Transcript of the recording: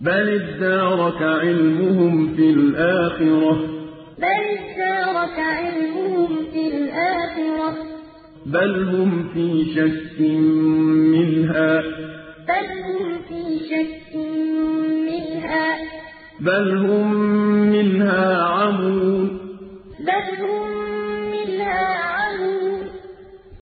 بل ادارك علمهم في الآخرة بل ادارك علمهم في الآخرة بل هم في شك منها بل هم في شك منها بل هم منها عمون بل هم